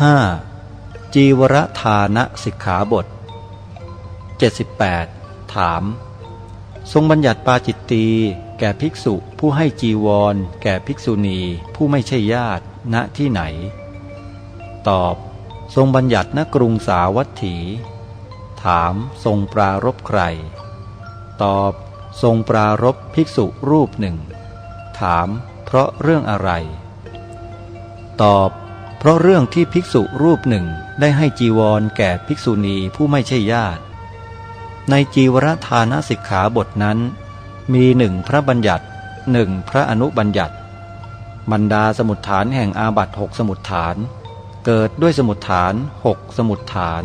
5. จีวรทานะสิกขาบท 78 ถาม ทรงบัญญัติปาจิตตีแก่ภิกษุผู้ให้จีวร แก่ภิกษุณีผู้ไม่ใช่ญาติณที่ไหน ตอบ ทรงบัญญัติณกรุงสาวัตถี ถามทรงปรารบใคร ตอบ ทรงปรารบภิกษุรูปหนึ่ง ถาม เพราะเรื่องอะไร ตอบ เพราะเรื่องที่ภิกษุรูปหนึ่งได้ให้จีวรแก่ภิกษุณีผู้ไม่ใช่ญาติ ในจีวรทานสิกขาบทนั้น มีหนึ่งพระบัญญัติหนึ่งพระอนุบัญญัติ บรรดาสมุดฐานแห่งอาบัตหกสมุดฐาน เกิดด้วยสมุดฐานหกสมุดฐาน